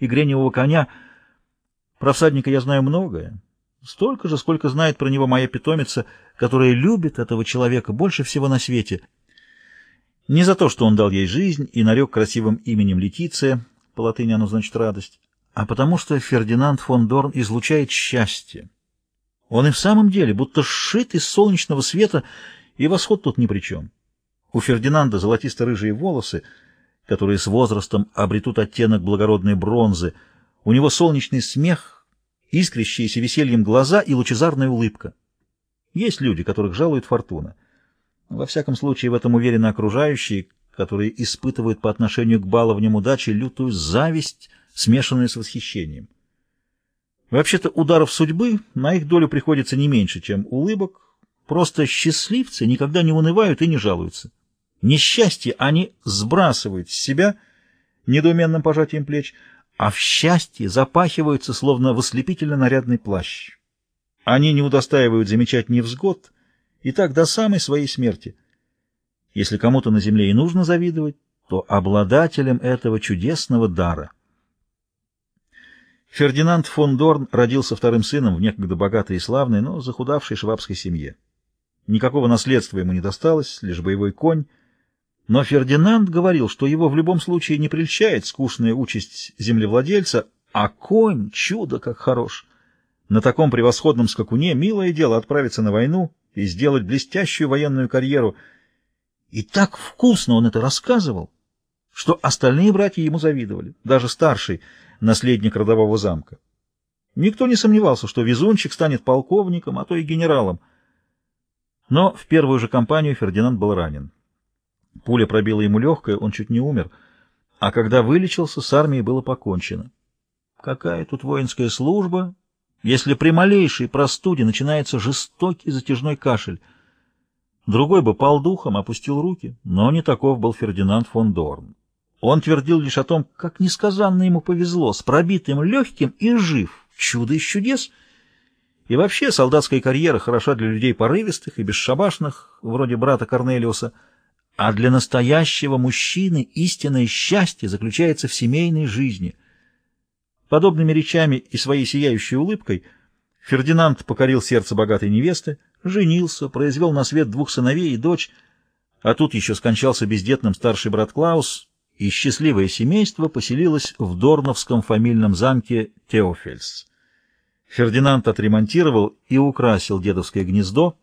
и греневого коня. Про всадника я знаю многое. Столько же, сколько знает про него моя питомица, которая любит этого человека больше всего на свете. Не за то, что он дал ей жизнь и нарек красивым именем Летиция, по латыни оно значит радость, а потому что Фердинанд фон Дорн излучает счастье. Он и в самом деле будто сшит из солнечного света, и восход тут ни при чем. У Фердинанда золотисто-рыжие волосы, которые с возрастом обретут оттенок благородной бронзы, у него солнечный смех, искрящиеся весельем глаза и лучезарная улыбка. Есть люди, которых жалует фортуна. Во всяком случае, в этом уверены окружающие, которые испытывают по отношению к баловням удачи лютую зависть, смешанную с восхищением. Вообще-то ударов судьбы на их долю приходится не меньше, чем улыбок. Просто счастливцы никогда не унывают и не жалуются. Несчастье они сбрасывают с себя недоуменным пожатием плеч, а в счастье запахиваются, словно в ослепительно нарядный плащ. Они не удостаивают замечать невзгод, и так до самой своей смерти. Если кому-то на земле и нужно завидовать, то обладателем этого чудесного дара. Фердинанд фон Дорн родился вторым сыном в некогда богатой и славной, но захудавшей швабской семье. Никакого наследства ему не досталось, лишь боевой конь. Но Фердинанд говорил, что его в любом случае не прельщает скучная участь землевладельца, а конь — чудо как хорош. На таком превосходном скакуне милое дело отправиться на войну и сделать блестящую военную карьеру. И так вкусно он это рассказывал, что остальные братья ему завидовали, даже старший — наследник родового замка. Никто не сомневался, что везунчик станет полковником, а то и генералом. Но в первую же кампанию Фердинанд был ранен. Пуля пробила ему легкое, он чуть не умер, а когда вылечился, с армией было покончено. Какая тут воинская служба, если при малейшей простуде начинается жестокий затяжной кашель? Другой бы пал духом, опустил руки, но не таков был Фердинанд фон Дорн. Он твердил лишь о том, как несказанно ему повезло, с пробитым легким и жив. Чудо из чудес! И вообще солдатская карьера хороша для людей порывистых и бесшабашных, вроде брата Корнелиуса, а для настоящего мужчины истинное счастье заключается в семейной жизни. Подобными речами и своей сияющей улыбкой Фердинанд покорил сердце богатой невесты, женился, произвел на свет двух сыновей и дочь, а тут еще скончался бездетным старший брат Клаус, и счастливое семейство поселилось в Дорновском фамильном замке Теофельс. Фердинанд отремонтировал и украсил дедовское гнездо,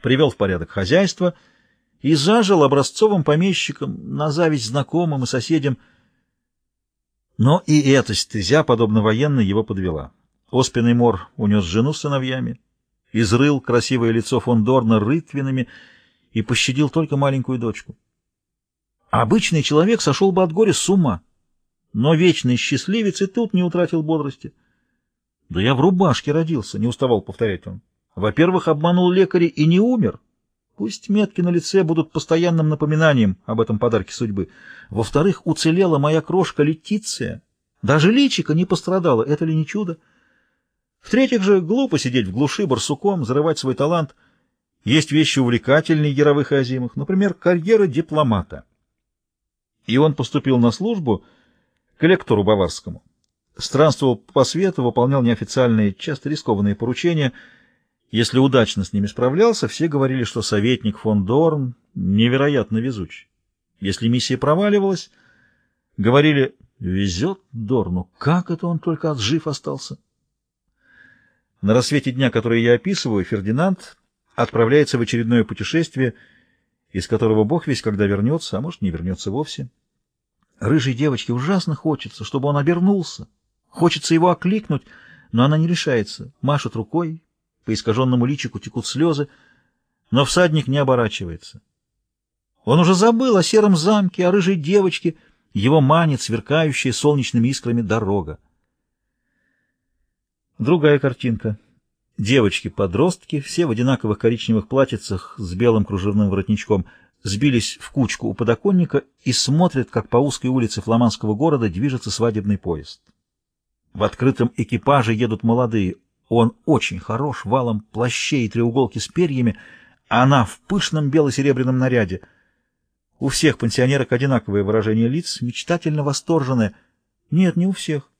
привел в порядок хозяйство и зажил образцовым помещиком на зависть знакомым и соседям. Но и эта стезя, подобно военной, его подвела. Оспенный мор унес жену с сыновьями, изрыл красивое лицо фон Дорна рытвинами и пощадил только маленькую дочку. Обычный человек сошел бы от горя с ума, но вечный счастливец и тут не утратил бодрости. «Да я в рубашке родился», — не уставал повторять он. «Во-первых, обманул лекаря и не умер. Пусть метки на лице будут постоянным напоминанием об этом подарке судьбы. Во-вторых, уцелела моя крошка Летиция. Даже личика не пострадала, это ли не чудо? В-третьих же, глупо сидеть в глуши барсуком, зарывать свой талант. Есть вещи увлекательнее яровых и озимых, например, карьера дипломата» и он поступил на службу к лектору Баварскому. Странствовал по свету, выполнял неофициальные, часто рискованные поручения. Если удачно с ними справлялся, все говорили, что советник фон Дорн невероятно везуч. Если миссия проваливалась, говорили, везет Дорну, как это он только отжив остался. На рассвете дня, который я описываю, Фердинанд отправляется в очередное путешествие, из которого Бог весь когда вернется, а может не вернется вовсе. Рыжей девочке ужасно хочется, чтобы он обернулся. Хочется его окликнуть, но она не решается. Машет рукой, по искаженному личику текут слезы, но всадник не оборачивается. Он уже забыл о сером замке, о рыжей девочке, его манит сверкающая солнечными искрами дорога. Другая картинка. Девочки-подростки, все в одинаковых коричневых платьицах с белым кружевным воротничком — сбились в кучку у подоконника и смотрят, как по узкой улице фламандского города движется свадебный поезд. В открытом экипаже едут молодые. Он очень хорош, валом плащей и треуголки с перьями, а она в пышном бело-серебряном наряде. У всех пансионерок одинаковое выражение лиц, мечтательно восторженное, Нет, не у всех.